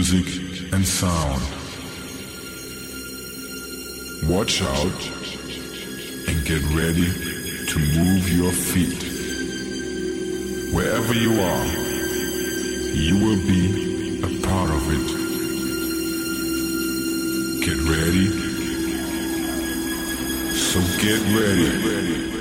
music and sound. Watch out and get ready to move your feet. Wherever you are, you will be a part of it. Get ready. So get ready.